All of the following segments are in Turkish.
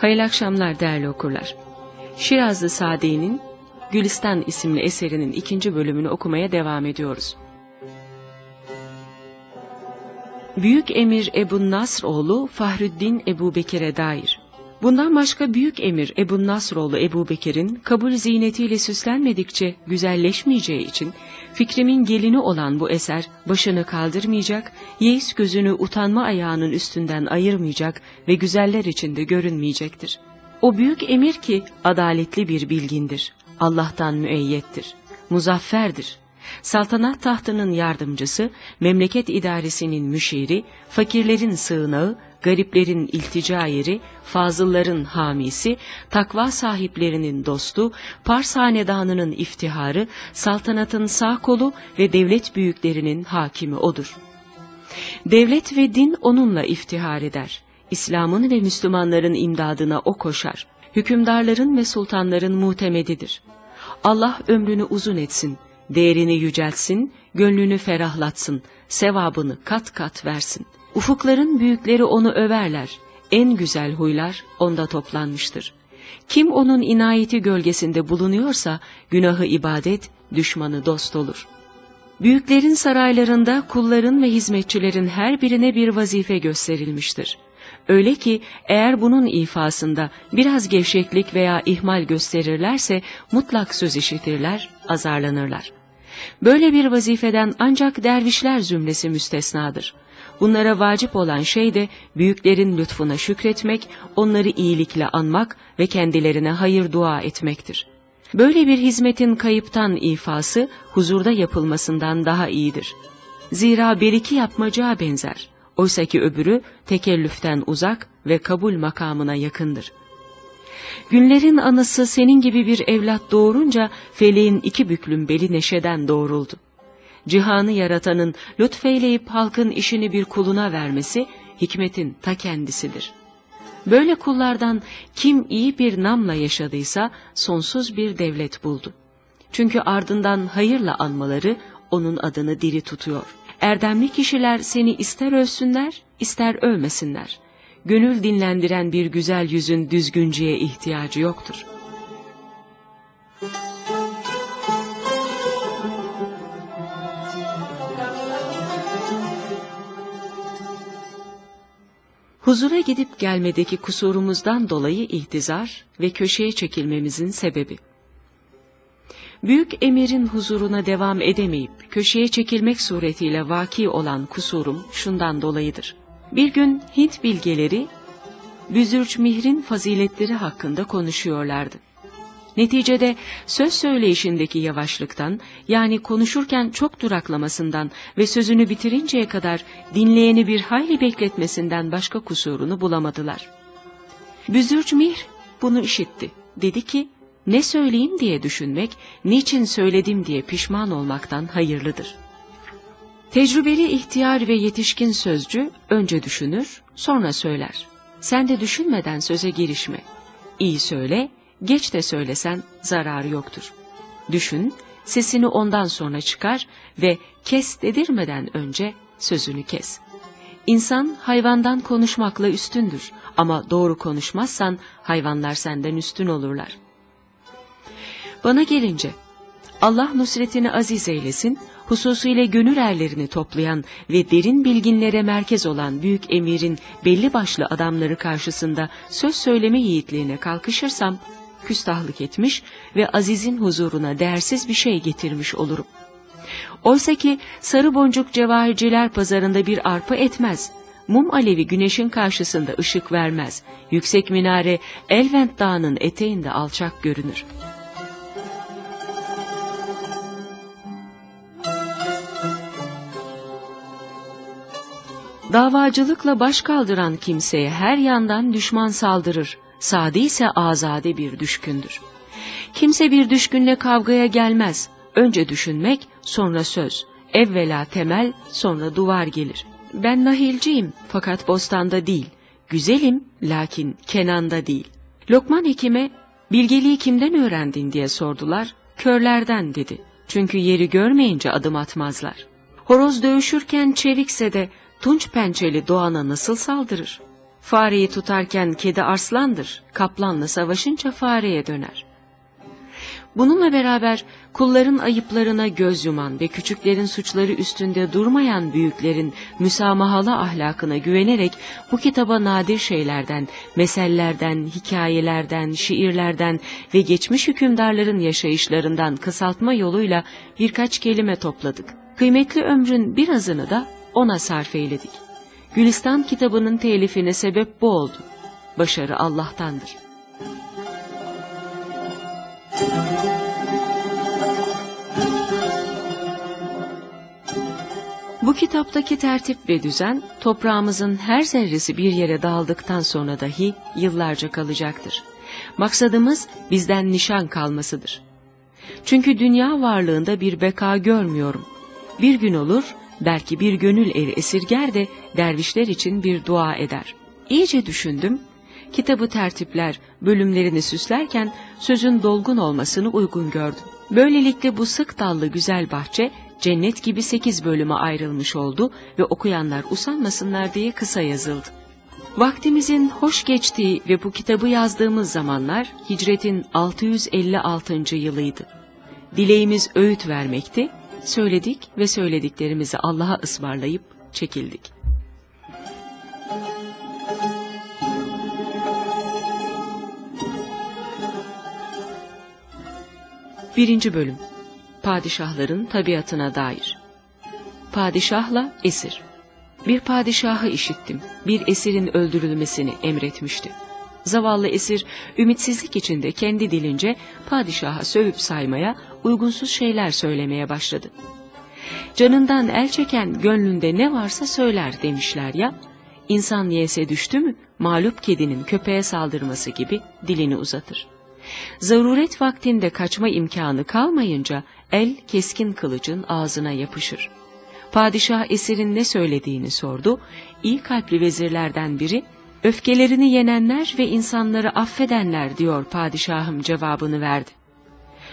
Hayırlı akşamlar değerli okurlar. Şirazlı Sade'nin Gülistan isimli eserinin ikinci bölümünü okumaya devam ediyoruz. Büyük Emir Ebu Nasr oğlu Fahrüddin Ebu Bekir'e dair. Bundan başka Büyük Emir Ebu Nasroğlu Ebu Bekir'in kabul ziynetiyle süslenmedikçe güzelleşmeyeceği için fikrimin gelini olan bu eser başını kaldırmayacak, yeis gözünü utanma ayağının üstünden ayırmayacak ve güzeller içinde görünmeyecektir. O büyük emir ki adaletli bir bilgindir, Allah'tan müeyyettir, muzafferdir. Saltanat tahtının yardımcısı, memleket idaresinin müşiri, fakirlerin sığınağı, gariplerin iltica yeri, fazılların hamisi, takva sahiplerinin dostu, Pars hanedanının iftiharı, saltanatın sağ kolu ve devlet büyüklerinin hakimi odur. Devlet ve din onunla iftihar eder. İslam'ın ve Müslümanların imdadına o koşar. Hükümdarların ve sultanların muhtemedidir. Allah ömrünü uzun etsin, değerini yüceltsin, gönlünü ferahlatsın, sevabını kat kat versin.'' Ufukların büyükleri onu överler. En güzel huylar onda toplanmıştır. Kim onun inayeti gölgesinde bulunuyorsa günahı ibadet, düşmanı dost olur. Büyüklerin saraylarında kulların ve hizmetçilerin her birine bir vazife gösterilmiştir. Öyle ki eğer bunun ifasında biraz gevşeklik veya ihmal gösterirlerse mutlak söz işitirler, azarlanırlar. Böyle bir vazifeden ancak dervişler zümresi müstesnadır. Bunlara vacip olan şey de büyüklerin lütfuna şükretmek, onları iyilikle anmak ve kendilerine hayır dua etmektir. Böyle bir hizmetin kayıptan ifası huzurda yapılmasından daha iyidir. Zira beriki yapmacağa benzer. Oysaki öbürü tekellüften uzak ve kabul makamına yakındır. Günlerin anısı senin gibi bir evlat doğurunca feleğin iki büklüm beli neşeden doğruldu cihanı yaratanın lütfeyleyip halkın işini bir kuluna vermesi hikmetin ta kendisidir. Böyle kullardan kim iyi bir namla yaşadıysa sonsuz bir devlet buldu. Çünkü ardından hayırla anmaları onun adını diri tutuyor. Erdemli kişiler seni ister ölsünler, ister ölmesinler. Gönül dinlendiren bir güzel yüzün düzgünceye ihtiyacı yoktur.'' Huzura gidip gelmedeki kusurumuzdan dolayı ihtizar ve köşeye çekilmemizin sebebi. Büyük emirin huzuruna devam edemeyip köşeye çekilmek suretiyle vaki olan kusurum şundan dolayıdır. Bir gün Hint bilgeleri Büzürç Mihrin faziletleri hakkında konuşuyorlardı. Neticede söz söyleyişindeki yavaşlıktan yani konuşurken çok duraklamasından ve sözünü bitirinceye kadar dinleyeni bir hayli bekletmesinden başka kusurunu bulamadılar. Büzürcmir bunu işitti. Dedi ki ne söyleyeyim diye düşünmek, niçin söyledim diye pişman olmaktan hayırlıdır. Tecrübeli ihtiyar ve yetişkin sözcü önce düşünür, sonra söyler. Sen de düşünmeden söze girişme. İyi söyle, geç de söylesen zararı yoktur. Düşün, sesini ondan sonra çıkar ve kes dedirmeden önce sözünü kes. İnsan hayvandan konuşmakla üstündür ama doğru konuşmazsan hayvanlar senden üstün olurlar. Bana gelince Allah nusretini aziz eylesin, hususuyla gönül erlerini toplayan ve derin bilginlere merkez olan büyük emirin belli başlı adamları karşısında söz söyleme yiğitliğine kalkışırsam, küstahlık etmiş ve Aziz'in huzuruna değersiz bir şey getirmiş olurum. Oysa ki sarı boncuk cevahirciler pazarında bir arpa etmez. Mum alevi güneşin karşısında ışık vermez. Yüksek minare Elvent Dağı'nın eteğinde alçak görünür. Davacılıkla baş kaldıran kimseye her yandan düşman saldırır. Sadi ise azade bir düşkündür. Kimse bir düşkünle kavgaya gelmez. Önce düşünmek, sonra söz. Evvela temel, sonra duvar gelir. Ben nahilciyim fakat bostanda değil. Güzelim lakin Kenan'da değil. Lokman Hekim'e bilgeliği kimden öğrendin diye sordular. Körlerden dedi. Çünkü yeri görmeyince adım atmazlar. Horoz dövüşürken çevikse de tunç pençeli doğana nasıl saldırır? Fareyi tutarken kedi arslandır, kaplanla savaşınca fareye döner. Bununla beraber kulların ayıplarına göz yuman ve küçüklerin suçları üstünde durmayan büyüklerin müsamahalı ahlakına güvenerek bu kitaba nadir şeylerden, mesellerden, hikayelerden, şiirlerden ve geçmiş hükümdarların yaşayışlarından kısaltma yoluyla birkaç kelime topladık. Kıymetli ömrün birazını da ona sarf eyledik. Gülistan kitabının telifine sebep bu oldu. Başarı Allah'tandır. Bu kitaptaki tertip ve düzen, toprağımızın her zerresi bir yere dağıldıktan sonra dahi yıllarca kalacaktır. Maksadımız bizden nişan kalmasıdır. Çünkü dünya varlığında bir beka görmüyorum. Bir gün olur, belki bir gönül eri esirger de dervişler için bir dua eder. İyice düşündüm, kitabı tertipler, bölümlerini süslerken sözün dolgun olmasını uygun gördüm. Böylelikle bu sık dallı güzel bahçe cennet gibi sekiz bölüme ayrılmış oldu ve okuyanlar usanmasınlar diye kısa yazıldı. Vaktimizin hoş geçtiği ve bu kitabı yazdığımız zamanlar hicretin 656. yılıydı. Dileğimiz öğüt vermekti, söyledik ve söylediklerimizi Allah'a ısmarlayıp çekildik. Birinci Bölüm Padişahların Tabiatına Dair Padişahla Esir Bir padişahı işittim, bir esirin öldürülmesini emretmişti. Zavallı esir ümitsizlik içinde kendi dilince padişaha sövüp saymaya, uygunsuz şeyler söylemeye başladı. Canından el çeken gönlünde ne varsa söyler demişler ya, insan yese düştü mü mağlup kedinin köpeğe saldırması gibi dilini uzatır. Zaruret vaktinde kaçma imkanı kalmayınca el keskin kılıcın ağzına yapışır. Padişah esirin ne söylediğini sordu. İyi kalpli vezirlerden biri, öfkelerini yenenler ve insanları affedenler diyor padişahım cevabını verdi.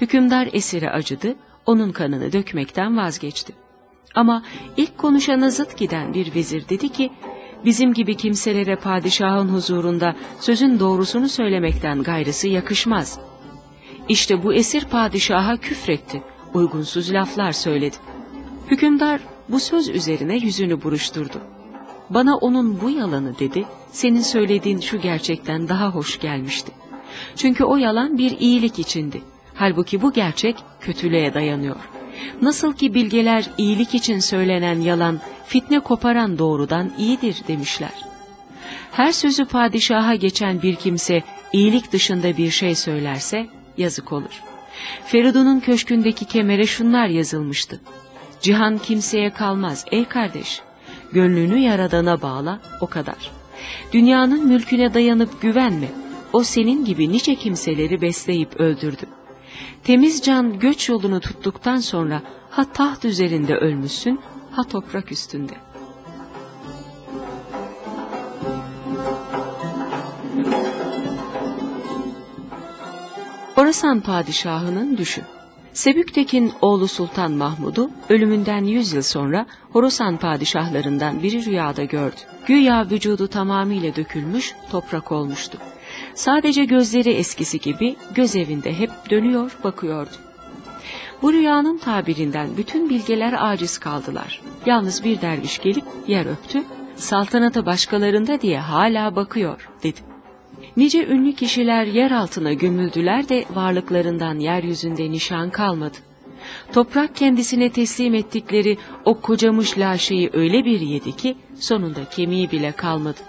Hükümdar esire acıdı, onun kanını dökmekten vazgeçti. Ama ilk konuşana zıt giden bir vezir dedi ki, bizim gibi kimselere padişahın huzurunda sözün doğrusunu söylemekten gayrısı yakışmaz. İşte bu esir padişaha küfretti, uygunsuz laflar söyledi. Hükümdar bu söz üzerine yüzünü buruşturdu. Bana onun bu yalanı dedi, senin söylediğin şu gerçekten daha hoş gelmişti. Çünkü o yalan bir iyilik içindi. Halbuki bu gerçek kötülüğe dayanıyor. Nasıl ki bilgeler iyilik için söylenen yalan, fitne koparan doğrudan iyidir demişler. Her sözü padişaha geçen bir kimse iyilik dışında bir şey söylerse yazık olur. Feridun'un köşkündeki kemere şunlar yazılmıştı. Cihan kimseye kalmaz ey kardeş. Gönlünü yaradana bağla o kadar. Dünyanın mülküne dayanıp güvenme. O senin gibi nice kimseleri besleyip öldürdü. Temiz can göç yolunu tuttuktan sonra ha taht üzerinde ölmüşsün ha toprak üstünde. Orasan padişahının düşün. Sebüktekin oğlu Sultan Mahmud'u ölümünden yüz yıl sonra Horasan padişahlarından biri rüyada gördü. Güya vücudu tamamıyla dökülmüş, toprak olmuştu. Sadece gözleri eskisi gibi göz evinde hep dönüyor, bakıyordu. Bu rüyanın tabirinden bütün bilgeler aciz kaldılar. Yalnız bir derviş gelip yer öptü, saltanatı başkalarında diye hala bakıyor dedi. Nice ünlü kişiler yer altına gömüldüler de varlıklarından yeryüzünde nişan kalmadı. Toprak kendisine teslim ettikleri o kocamış laşeyi öyle bir yedi ki sonunda kemiği bile kalmadı.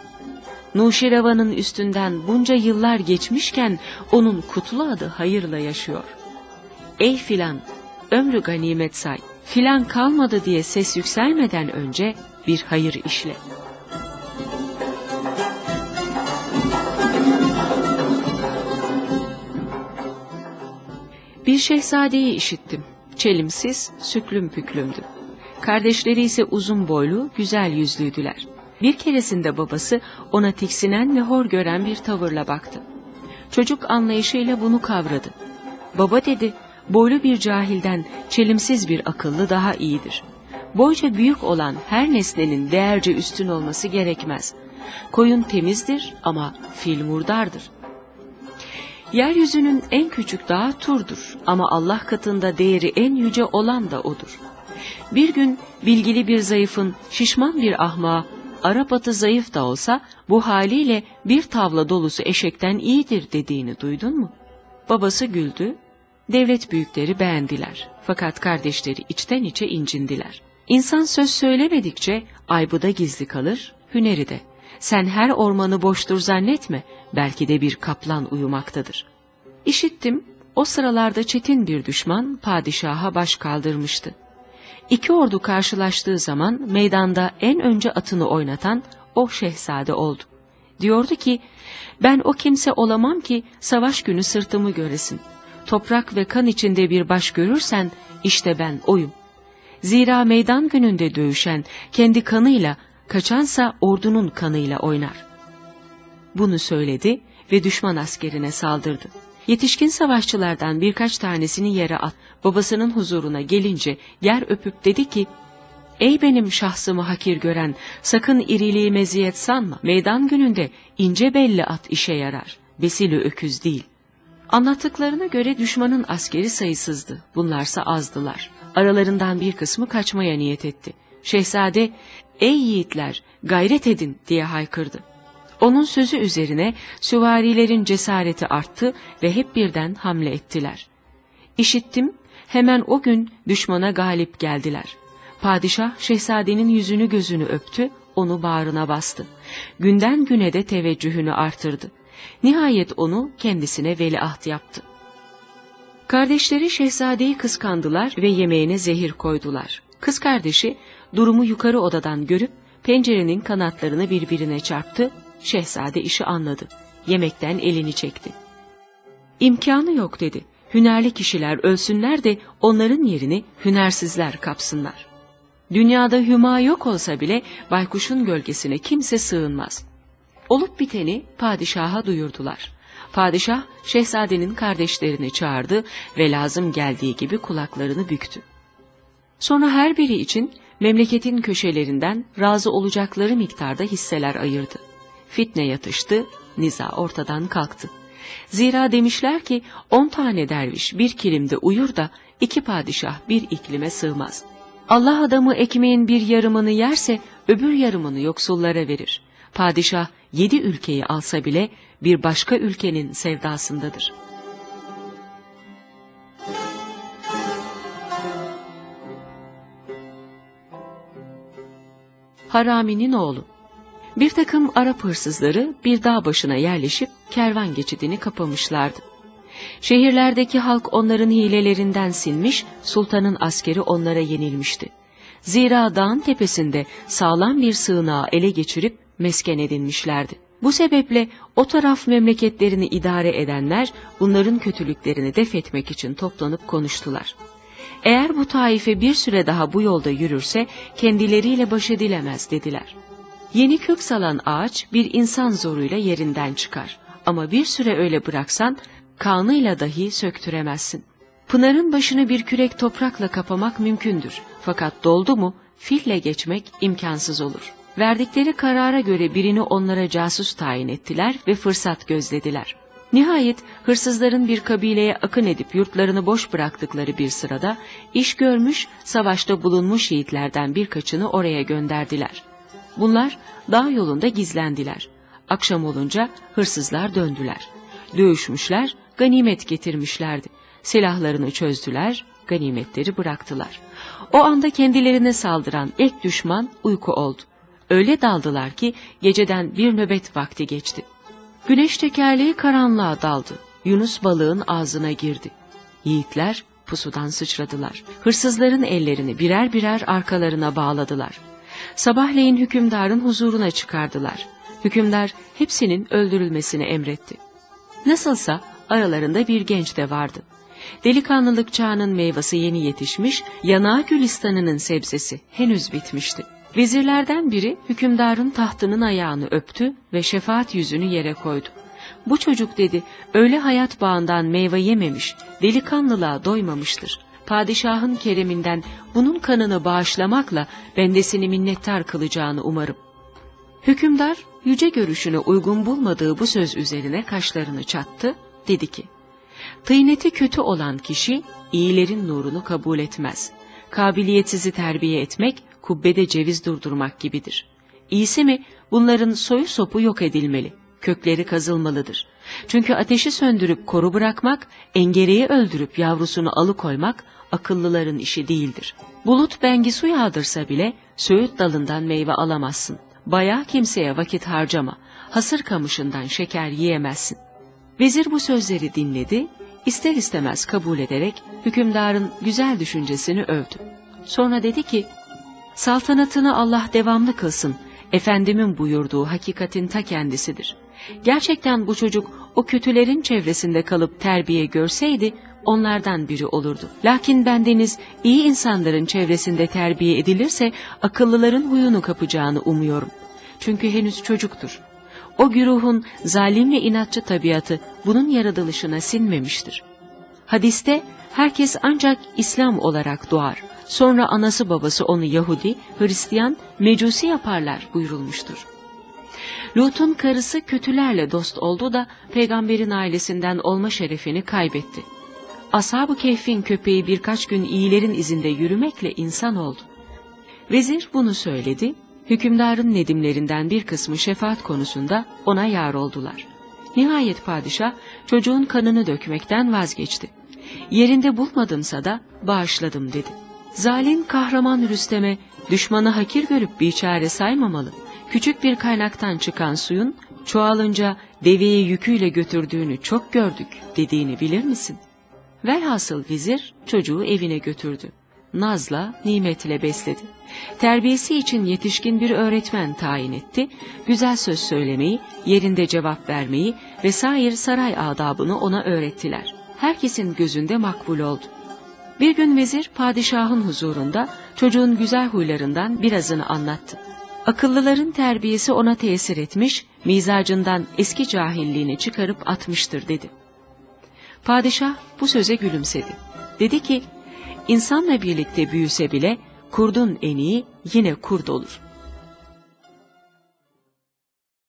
Nuşirava'nın üstünden bunca yıllar geçmişken onun kutlu adı hayırla yaşıyor. Ey filan, ömrü ganimet say, filan kalmadı diye ses yükselmeden önce bir hayır işle. Şehzadeyi işittim. Çelimsiz, süklüm püklümdü. Kardeşleri ise uzun boylu, güzel yüzlüydüler. Bir keresinde babası ona tiksinen ve hor gören bir tavırla baktı. Çocuk anlayışıyla bunu kavradı. Baba dedi, boylu bir cahilden çelimsiz bir akıllı daha iyidir. Boyca büyük olan her nesnenin değerce üstün olması gerekmez. Koyun temizdir ama fil murdardır. Yeryüzünün en küçük dağı Tur'dur ama Allah katında değeri en yüce olan da O'dur. Bir gün bilgili bir zayıfın şişman bir ahmağa Arap atı zayıf da olsa bu haliyle bir tavla dolusu eşekten iyidir dediğini duydun mu? Babası güldü, devlet büyükleri beğendiler fakat kardeşleri içten içe incindiler. İnsan söz söylemedikçe aybuda gizli kalır, hüneri de. Sen her ormanı boştur zannetme, belki de bir kaplan uyumaktadır. İşittim, o sıralarda çetin bir düşman padişaha baş kaldırmıştı. İki ordu karşılaştığı zaman meydanda en önce atını oynatan o şehzade oldu. Diyordu ki, ben o kimse olamam ki savaş günü sırtımı göresin. Toprak ve kan içinde bir baş görürsen, işte ben oyum. Zira meydan gününde dövüşen kendi kanıyla, kaçansa ordunun kanıyla oynar. Bunu söyledi ve düşman askerine saldırdı. Yetişkin savaşçılardan birkaç tanesini yere at, babasının huzuruna gelince yer öpüp dedi ki, Ey benim şahsımı hakir gören, sakın iriliği meziyet sanma. Meydan gününde ince belli at işe yarar, besili öküz değil. Anlattıklarına göre düşmanın askeri sayısızdı, bunlarsa azdılar. Aralarından bir kısmı kaçmaya niyet etti. Şehzade, ey yiğitler, gayret edin diye haykırdı. Onun sözü üzerine süvarilerin cesareti arttı ve hep birden hamle ettiler. İşittim, hemen o gün düşmana galip geldiler. Padişah şehzadenin yüzünü gözünü öptü, onu bağrına bastı. Günden güne de teveccühünü artırdı. Nihayet onu kendisine veliaht yaptı. Kardeşleri şehzadeyi kıskandılar ve yemeğine zehir koydular. Kız kardeşi durumu yukarı odadan görüp pencerenin kanatlarını birbirine çarptı Şehzade işi anladı. Yemekten elini çekti. İmkanı yok dedi. Hünerli kişiler ölsünler de onların yerini hünersizler kapsınlar. Dünyada hüma yok olsa bile baykuşun gölgesine kimse sığınmaz. Olup biteni padişaha duyurdular. Padişah şehzadenin kardeşlerini çağırdı ve lazım geldiği gibi kulaklarını büktü. Sonra her biri için memleketin köşelerinden razı olacakları miktarda hisseler ayırdı. Fitne yatıştı, niza ortadan kalktı. Zira demişler ki on tane derviş bir kilimde uyur da iki padişah bir iklime sığmaz. Allah adamı ekmeğin bir yarımını yerse öbür yarımını yoksullara verir. Padişah yedi ülkeyi alsa bile bir başka ülkenin sevdasındadır. Harami'nin oğlu bir takım Arap hırsızları bir dağ başına yerleşip kervan geçidini kapamışlardı. Şehirlerdeki halk onların hilelerinden sinmiş, sultanın askeri onlara yenilmişti. Zira dağın tepesinde sağlam bir sığınağı ele geçirip mesken edinmişlerdi. Bu sebeple o taraf memleketlerini idare edenler bunların kötülüklerini def etmek için toplanıp konuştular. Eğer bu taife bir süre daha bu yolda yürürse kendileriyle baş edilemez dediler. Yeni kök salan ağaç bir insan zoruyla yerinden çıkar. Ama bir süre öyle bıraksan kanıyla dahi söktüremezsin. Pınarın başını bir kürek toprakla kapamak mümkündür. Fakat doldu mu fille geçmek imkansız olur. Verdikleri karara göre birini onlara casus tayin ettiler ve fırsat gözlediler. Nihayet hırsızların bir kabileye akın edip yurtlarını boş bıraktıkları bir sırada iş görmüş, savaşta bulunmuş yiğitlerden birkaçını oraya gönderdiler. Bunlar dağ yolunda gizlendiler. Akşam olunca hırsızlar döndüler. Dövüşmüşler, ganimet getirmişlerdi. Silahlarını çözdüler, ganimetleri bıraktılar. O anda kendilerine saldıran ilk düşman uyku oldu. Öyle daldılar ki geceden bir nöbet vakti geçti. Güneş tekerleği karanlığa daldı. Yunus balığın ağzına girdi. Yiğitler pusudan sıçradılar. Hırsızların ellerini birer birer arkalarına bağladılar. Sabahleyin hükümdarın huzuruna çıkardılar. Hükümdar hepsinin öldürülmesini emretti. Nasılsa aralarında bir genç de vardı. Delikanlılık çağının meyvesi yeni yetişmiş, yanağı gülistanının sebzesi henüz bitmişti. Vezirlerden biri hükümdarın tahtının ayağını öptü ve şefaat yüzünü yere koydu. Bu çocuk dedi, öyle hayat bağından meyve yememiş, delikanlılığa doymamıştır padişahın kereminden bunun kanını bağışlamakla bendesini minnettar kılacağını umarım. Hükümdar yüce görüşüne uygun bulmadığı bu söz üzerine kaşlarını çattı, dedi ki, Tıyneti kötü olan kişi, iyilerin nurunu kabul etmez. Kabiliyetsizi terbiye etmek, kubbede ceviz durdurmak gibidir. İyisi mi, bunların soyu sopu yok edilmeli, kökleri kazılmalıdır. Çünkü ateşi söndürüp koru bırakmak, engereyi öldürüp yavrusunu alıkoymak, akıllıların işi değildir. Bulut bengi su yağdırsa bile, söğüt dalından meyve alamazsın. Bayağı kimseye vakit harcama, hasır kamışından şeker yiyemezsin. Vezir bu sözleri dinledi, ister istemez kabul ederek hükümdarın güzel düşüncesini övdü. Sonra dedi ki, saltanatını Allah devamlı kılsın, efendimin buyurduğu hakikatin ta kendisidir. Gerçekten bu çocuk o kötülerin çevresinde kalıp terbiye görseydi, onlardan biri olurdu. Lakin bendeniz iyi insanların çevresinde terbiye edilirse akıllıların huyunu kapacağını umuyorum. Çünkü henüz çocuktur. O güruhun zalim ve inatçı tabiatı bunun yaratılışına sinmemiştir. Hadiste herkes ancak İslam olarak doğar. Sonra anası babası onu Yahudi, Hristiyan, Mecusi yaparlar buyurulmuştur. Lut'un karısı kötülerle dost oldu da peygamberin ailesinden olma şerefini kaybetti. Ashab-ı Kehf'in köpeği birkaç gün iyilerin izinde yürümekle insan oldu. Vezir bunu söyledi, hükümdarın nedimlerinden bir kısmı şefaat konusunda ona yar oldular. Nihayet padişah çocuğun kanını dökmekten vazgeçti. Yerinde bulmadımsa da bağışladım dedi. Zalim kahraman Rüstem'e düşmanı hakir görüp biçare saymamalı. Küçük bir kaynaktan çıkan suyun çoğalınca deveyi yüküyle götürdüğünü çok gördük dediğini bilir misin? Velhasıl vizir çocuğu evine götürdü. Nazla, nimetle besledi. Terbiyesi için yetişkin bir öğretmen tayin etti, güzel söz söylemeyi, yerinde cevap vermeyi vesaire saray adabını ona öğrettiler. Herkesin gözünde makbul oldu. Bir gün vezir padişahın huzurunda çocuğun güzel huylarından birazını anlattı. Akıllıların terbiyesi ona tesir etmiş, mizacından eski cahilliğini çıkarıp atmıştır dedi. Padişah bu söze gülümsedi. Dedi ki, insanla birlikte büyüse bile kurdun en iyi yine kurd olur.''